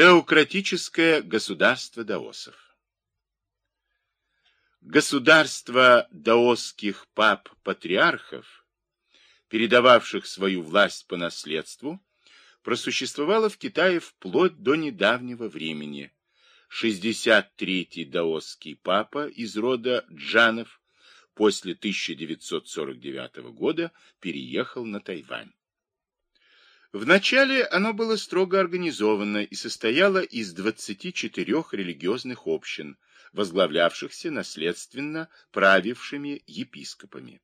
Теократическое государство даосов Государство даосских пап-патриархов, передававших свою власть по наследству, просуществовало в Китае вплоть до недавнего времени. 63-й даосский папа из рода Джанов после 1949 года переехал на Тайвань. Вначале оно было строго организовано и состояло из 24 религиозных общин, возглавлявшихся наследственно правившими епископами.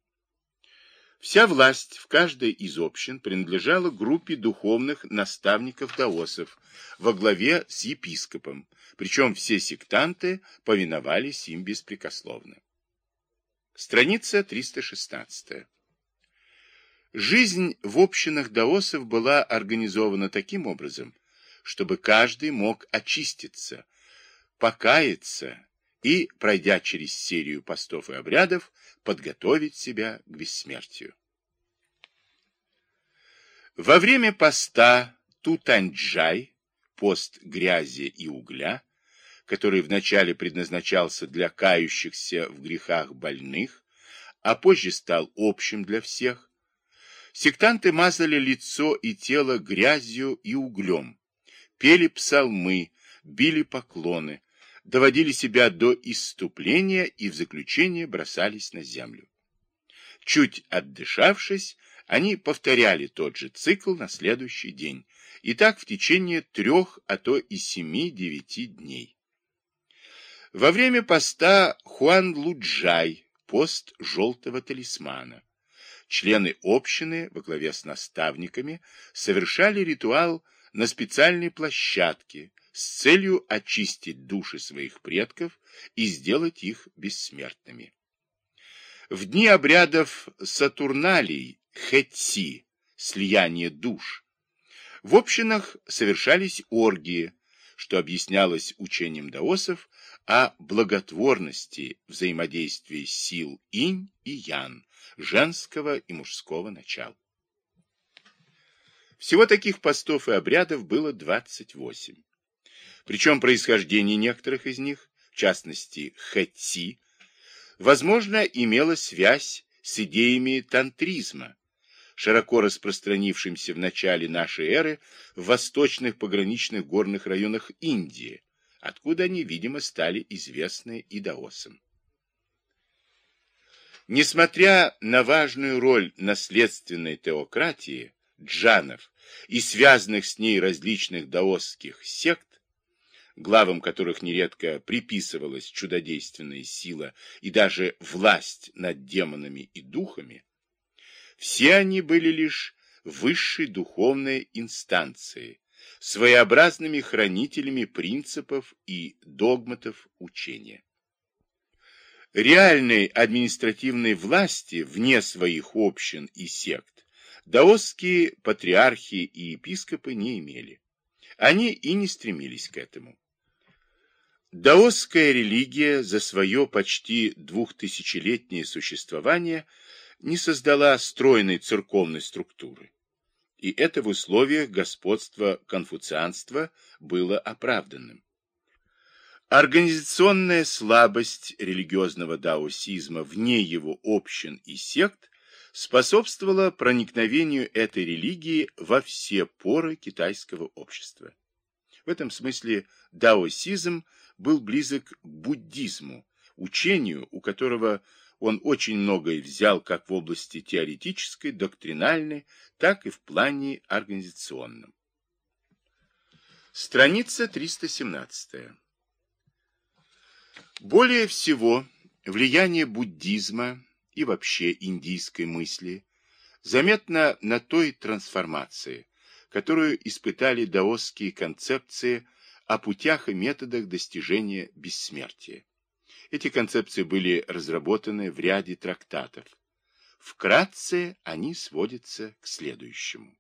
Вся власть в каждой из общин принадлежала группе духовных наставников-даосов во главе с епископом, причем все сектанты повиновались им беспрекословно. Страница 316. Жизнь в общинах даосов была организована таким образом, чтобы каждый мог очиститься, покаяться и, пройдя через серию постов и обрядов, подготовить себя к бессмертию. Во время поста Тутанджай, пост грязи и угля, который вначале предназначался для кающихся в грехах больных, а позже стал общим для всех, Сектанты мазали лицо и тело грязью и углем, пели псалмы, били поклоны, доводили себя до исступления и в заключение бросались на землю. Чуть отдышавшись, они повторяли тот же цикл на следующий день, и так в течение трех, а то и семи-девяти дней. Во время поста Хуан Луджай, пост желтого талисмана, члены общины во главе с наставниками совершали ритуал на специальной площадке с целью очистить души своих предков и сделать их бессмертными. В дни обрядов Сатурналий, Хетси, слияние душ, в общинах совершались оргии, что объяснялось учением даосов о благотворности взаимодействия сил инь и ян, женского и мужского начала. Всего таких постов и обрядов было 28. Причем происхождение некоторых из них, в частности хэтси, возможно, имело связь с идеями тантризма, широко распространившимся в начале нашей эры в восточных пограничных горных районах Индии, откуда они, видимо, стали известны и даосам. Несмотря на важную роль наследственной теократии, джанов и связанных с ней различных даосских сект, главам которых нередко приписывалась чудодейственная сила и даже власть над демонами и духами, все они были лишь высшей духовной инстанцией, своеобразными хранителями принципов и догматов учения реальной административной власти вне своих общин и сект даосские патриархи и епископы не имели. Они и не стремились к этому. Даосская религия за свое почти двухтысячелетнее существование не создала стройной церковной структуры. И это в условиях господства конфуцианства было оправданным. Организационная слабость религиозного даосизма вне его общин и сект способствовала проникновению этой религии во все поры китайского общества. В этом смысле даосизм был близок к буддизму, учению, у которого он очень многое взял как в области теоретической, доктринальной, так и в плане организационном. Страница 317. Более всего, влияние буддизма и вообще индийской мысли заметно на той трансформации, которую испытали даосские концепции о путях и методах достижения бессмертия. Эти концепции были разработаны в ряде трактатов. Вкратце они сводятся к следующему.